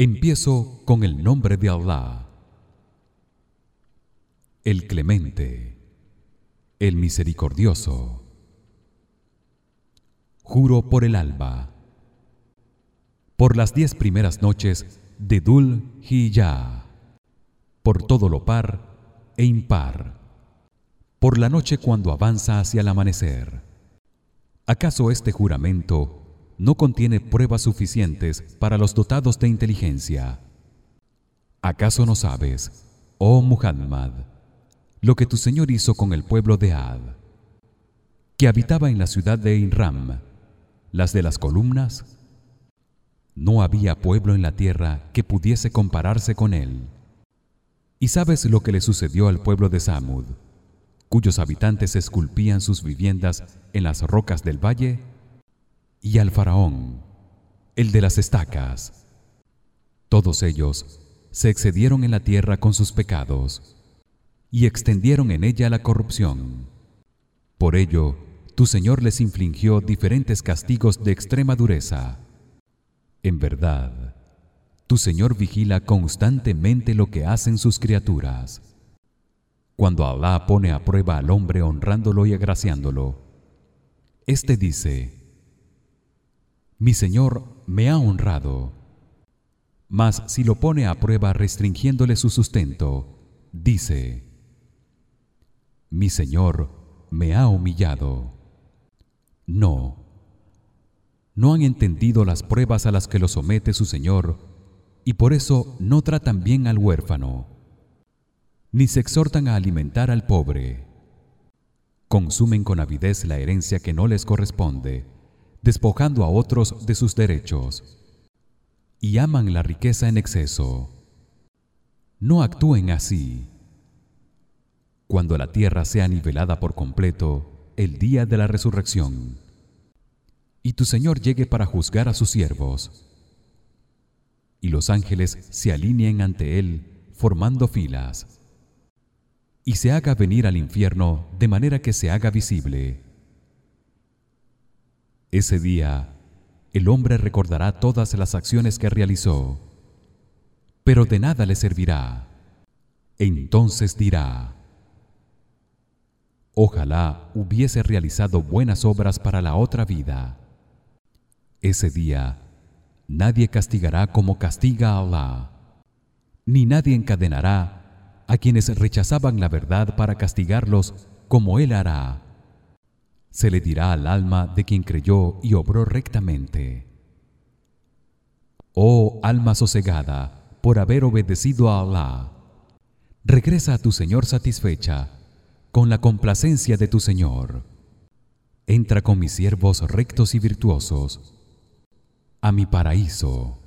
Empiezo con el nombre de Allah, el Clemente, el Misericordioso. Juro por el alba, por las diez primeras noches de Dul Hijjah, por todo lo par e impar, por la noche cuando avanza hacia el amanecer. ¿Acaso este juramento no contiene pruebas suficientes para los dotados de inteligencia? ¿Acaso no sabes, oh Muhammad, lo que tu Señor hizo con el pueblo de Ad, que habitaba en la ciudad de Inram, las de las columnas? No había pueblo en la tierra que pudiese compararse con él. ¿Y sabes lo que le sucedió al pueblo de Samud, cuyos habitantes esculpían sus viviendas en las rocas del valle? Y al faraón, el de las estacas. Todos ellos se excedieron en la tierra con sus pecados y extendieron en ella la corrupción. Por ello, tu Señor les infligió diferentes castigos de extrema dureza. En verdad, tu Señor vigila constantemente lo que hacen sus criaturas. Cuando Allah pone a prueba al hombre honrándolo y agraciándolo, éste dice: Mi Señor me ha honrado. Mas si lo pone a prueba restringiéndole su sustento, dice: Mi Señor me ha humillado. No no han entendido las pruebas a las que lo somete su Señor y por eso no tratan bien al huérfano ni se exhortan a alimentar al pobre consumen con avidez la herencia que no les corresponde despojando a otros de sus derechos. Y aman la riqueza en exceso. No actúen así. Cuando la tierra sea nivelada por completo el día de la resurrección. Y tu Señor llegue para juzgar a sus siervos. Y los ángeles se alineen ante él formando filas. Y se haga venir al infierno de manera que se haga visible ese día el hombre recordará todas las acciones que realizó. Pero de nada le servirá. Entonces dirá Ojalá hubiese realizado buenas obras para la otra vida. Ese día nadie castigará como castiga a Allah, ni nadie encadenará a quienes rechazaban la verdad para castigarlos como él hará. Se le dirá al alma de quien creyó y obró rectamente: Oh alma sosegada por haber obedecido a Allah, regresa a tu Señor satisfecha con la complacencia de tu Señor. Entra con mis siervos rectos y virtuosos a mi paraíso